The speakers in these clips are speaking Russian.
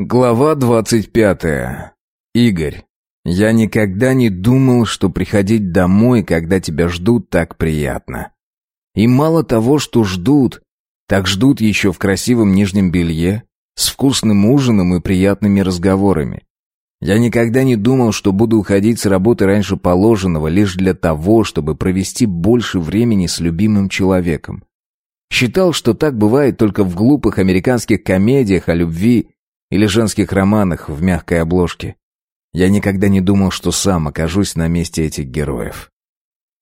Глава двадцать пятая. Игорь. Я никогда не думал, что приходить домой, когда тебя ждут, так приятно. И мало того, что ждут, так ждут еще в красивом нижнем белье, с вкусным ужином и приятными разговорами. Я никогда не думал, что буду уходить с работы раньше положенного лишь для того, чтобы провести больше времени с любимым человеком. Считал, что так бывает только в глупых американских комедиях о любви или женских романах в мягкой обложке. Я никогда не думал, что сам окажусь на месте этих героев.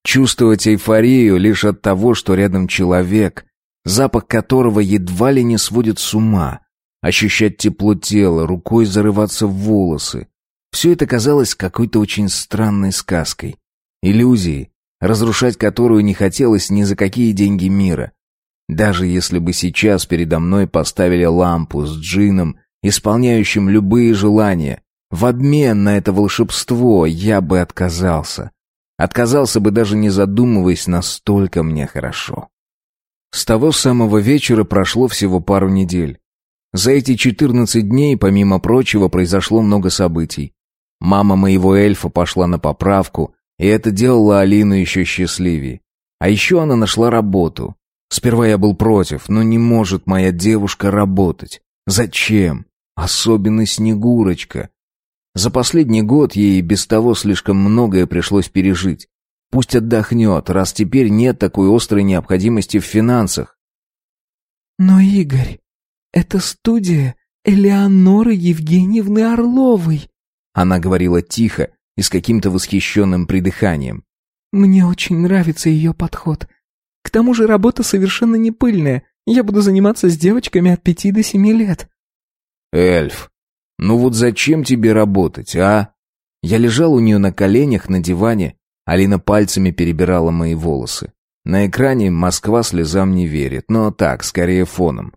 Чувствовать эйфорию лишь от того, что рядом человек, запах которого едва ли не сводит с ума, ощущать тепло тела, рукой зарываться в волосы. Все это казалось какой-то очень странной сказкой, иллюзией, разрушать которую не хотелось ни за какие деньги мира. Даже если бы сейчас передо мной поставили лампу с джином, исполняющим любые желания, в обмен на это волшебство я бы отказался. Отказался бы даже не задумываясь, настолько мне хорошо. С того самого вечера прошло всего пару недель. За эти четырнадцать дней, помимо прочего, произошло много событий. Мама моего эльфа пошла на поправку, и это делало Алину еще счастливее. А еще она нашла работу. Сперва я был против, но не может моя девушка работать. Зачем? Особенно Снегурочка. За последний год ей без того слишком многое пришлось пережить. Пусть отдохнет, раз теперь нет такой острой необходимости в финансах. Но, Игорь, это студия Элеоноры Евгеньевны Орловой. Она говорила тихо и с каким-то восхищенным придыханием. Мне очень нравится ее подход. К тому же работа совершенно не пыльная. Я буду заниматься с девочками от пяти до семи лет. Эльф, ну вот зачем тебе работать, а? Я лежал у нее на коленях на диване, Алина пальцами перебирала мои волосы. На экране Москва слезам не верит, но так, скорее фоном.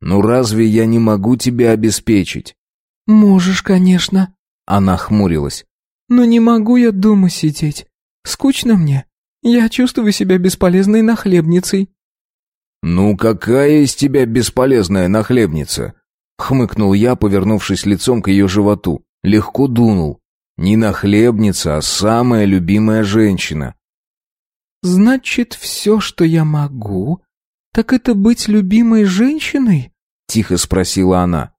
«Ну разве я не могу тебя обеспечить?» «Можешь, конечно», — она хмурилась. «Но не могу я дома сидеть. Скучно мне. Я чувствую себя бесполезной нахлебницей». «Ну какая из тебя бесполезная нахлебница?» Хмыкнул я, повернувшись лицом к ее животу. Легко дунул. Не нахлебница, а самая любимая женщина. «Значит, все, что я могу, так это быть любимой женщиной?» Тихо спросила она.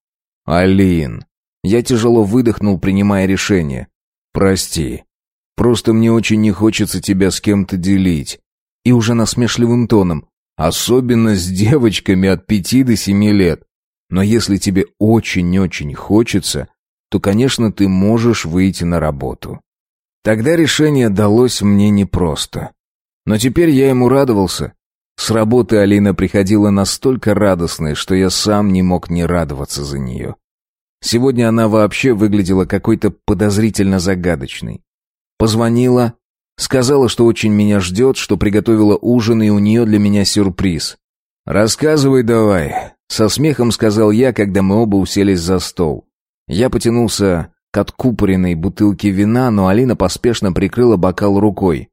«Алин». Я тяжело выдохнул, принимая решение. «Прости. Просто мне очень не хочется тебя с кем-то делить». И уже насмешливым тоном. «Особенно с девочками от пяти до семи лет. Но если тебе очень-очень хочется, то, конечно, ты можешь выйти на работу. Тогда решение далось мне непросто. Но теперь я ему радовался. С работы Алина приходила настолько радостной, что я сам не мог не радоваться за нее. Сегодня она вообще выглядела какой-то подозрительно загадочной. Позвонила, сказала, что очень меня ждет, что приготовила ужин и у нее для меня сюрприз. «Рассказывай давай», — со смехом сказал я, когда мы оба уселись за стол. Я потянулся к откупоренной бутылке вина, но Алина поспешно прикрыла бокал рукой.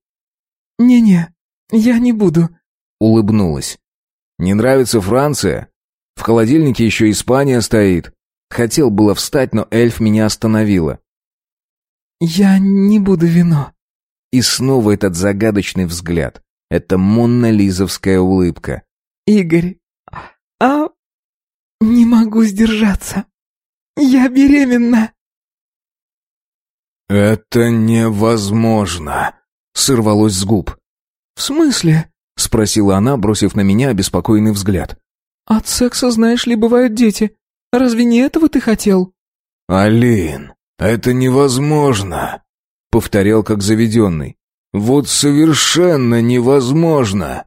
«Не-не, я не буду», — улыбнулась. «Не нравится Франция? В холодильнике еще Испания стоит». Хотел было встать, но эльф меня остановила. «Я не буду вино». И снова этот загадочный взгляд. Это монно-лизовская улыбка. «Игорь, а не могу сдержаться. Я беременна!» «Это невозможно!» — сорвалось с губ. «В смысле?» — спросила она, бросив на меня обеспокоенный взгляд. «От секса, знаешь ли, бывают дети. Разве не этого ты хотел?» «Алин, это невозможно!» — повторял как заведенный. «Вот совершенно невозможно!»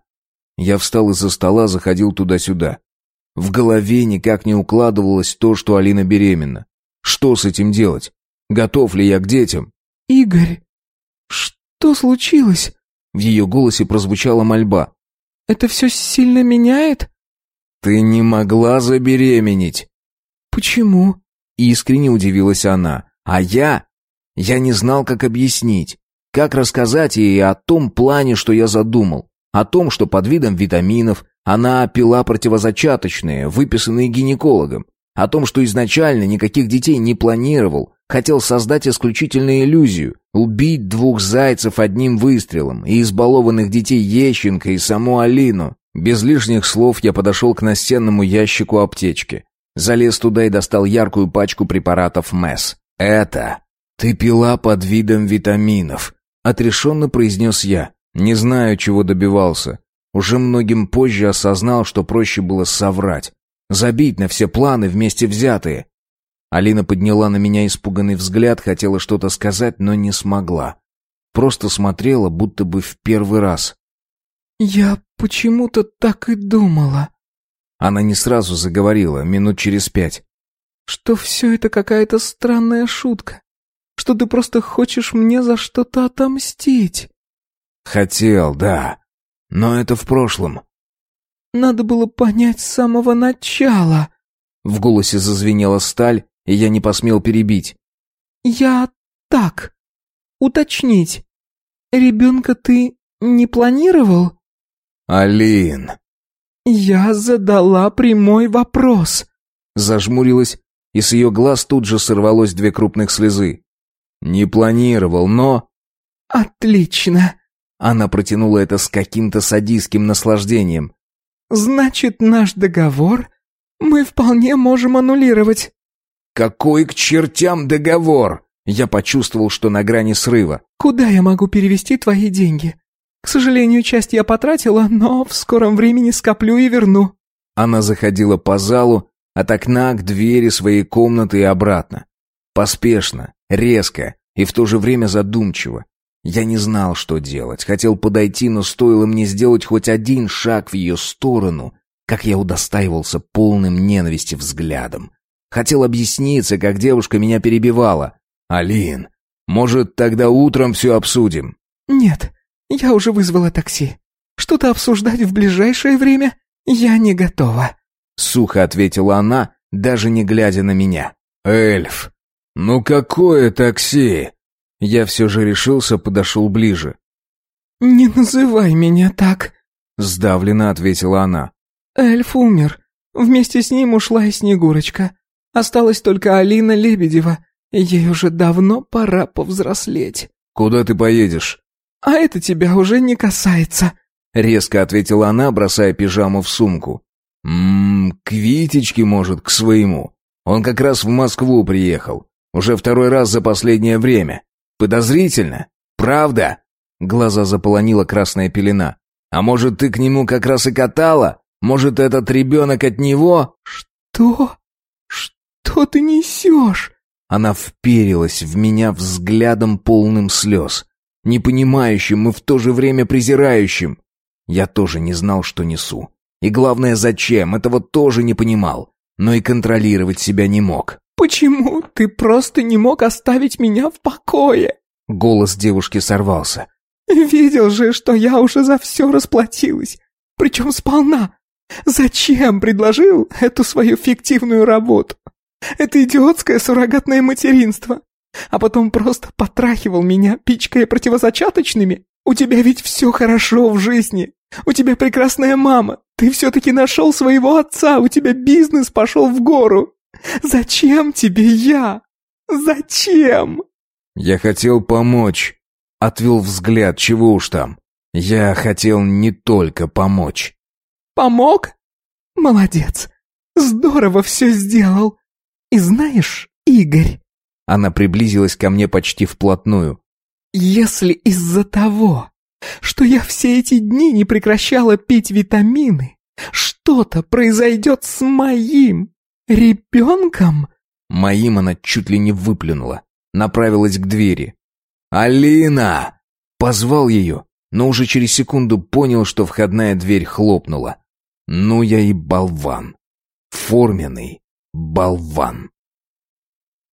Я встал из-за стола, заходил туда-сюда. В голове никак не укладывалось то, что Алина беременна. Что с этим делать? Готов ли я к детям? «Игорь, что случилось?» В ее голосе прозвучала мольба. «Это все сильно меняет?» «Ты не могла забеременеть». «Почему?» Искренне удивилась она. «А я? Я не знал, как объяснить. Как рассказать ей о том плане, что я задумал. О том, что под видом витаминов она пила противозачаточные, выписанные гинекологом. О том, что изначально никаких детей не планировал, хотел создать исключительно иллюзию, убить двух зайцев одним выстрелом, и избалованных детей Ещенко и саму Алину. Без лишних слов я подошел к настенному ящику аптечки. Залез туда и достал яркую пачку препаратов МЭС. «Это ты пила под видом витаминов», — отрешенно произнес я. Не знаю, чего добивался. Уже многим позже осознал, что проще было соврать. Забить на все планы вместе взятые. Алина подняла на меня испуганный взгляд, хотела что-то сказать, но не смогла. Просто смотрела, будто бы в первый раз. «Я почему-то так и думала». Она не сразу заговорила, минут через пять. «Что все это какая-то странная шутка. Что ты просто хочешь мне за что-то отомстить». «Хотел, да. Но это в прошлом». «Надо было понять с самого начала». В голосе зазвенела сталь, и я не посмел перебить. «Я так. Уточнить. Ребенка ты не планировал?» «Алин». «Я задала прямой вопрос». Зажмурилась, и с ее глаз тут же сорвалось две крупных слезы. «Не планировал, но...» «Отлично!» Она протянула это с каким-то садистским наслаждением. «Значит, наш договор мы вполне можем аннулировать». «Какой к чертям договор?» Я почувствовал, что на грани срыва. «Куда я могу перевести твои деньги? К сожалению, часть я потратила, но в скором времени скоплю и верну». Она заходила по залу, от окна к двери своей комнаты и обратно. Поспешно, резко и в то же время задумчиво. Я не знал, что делать. Хотел подойти, но стоило мне сделать хоть один шаг в ее сторону, как я удостаивался полным ненависти взглядом. Хотел объясниться, как девушка меня перебивала. «Алин, может, тогда утром все обсудим?» «Нет, я уже вызвала такси. Что-то обсуждать в ближайшее время я не готова», — сухо ответила она, даже не глядя на меня. «Эльф, ну какое такси?» Я все же решился, подошел ближе. «Не называй меня так», — сдавленно ответила она. «Эльф умер. Вместе с ним ушла и Снегурочка. Осталась только Алина Лебедева. Ей уже давно пора повзрослеть». «Куда ты поедешь?» «А это тебя уже не касается», — резко ответила она, бросая пижаму в сумку. «Ммм, к Витечке, может, к своему. Он как раз в Москву приехал. Уже второй раз за последнее время. Подозрительно. Правда?» Глаза заполонила красная пелена. «А может, ты к нему как раз и катала? Может, этот ребенок от него?» «Что? Что ты несешь?» Она вперилась в меня взглядом полным слез. Непонимающим и в то же время презирающим. Я тоже не знал, что несу. И главное, зачем, этого тоже не понимал. Но и контролировать себя не мог. «Почему ты просто не мог оставить меня в покое?» Голос девушки сорвался. «Видел же, что я уже за все расплатилась, причем сполна. Зачем предложил эту свою фиктивную работу? Это идиотское суррогатное материнство. А потом просто потрахивал меня, пичкая противозачаточными. У тебя ведь все хорошо в жизни. У тебя прекрасная мама. Ты все-таки нашел своего отца, у тебя бизнес пошел в гору. Зачем тебе я? Зачем? Я хотел помочь. Отвел взгляд, чего уж там. Я хотел не только помочь. Помог? Молодец. Здорово все сделал. И знаешь, Игорь... Она приблизилась ко мне почти вплотную. Если из-за того, что я все эти дни не прекращала пить витамины, что-то произойдет с моим «Ребенком?» Моим она чуть ли не выплюнула. Направилась к двери. «Алина!» Позвал ее, но уже через секунду понял, что входная дверь хлопнула. Ну я и болван. Форменный болван.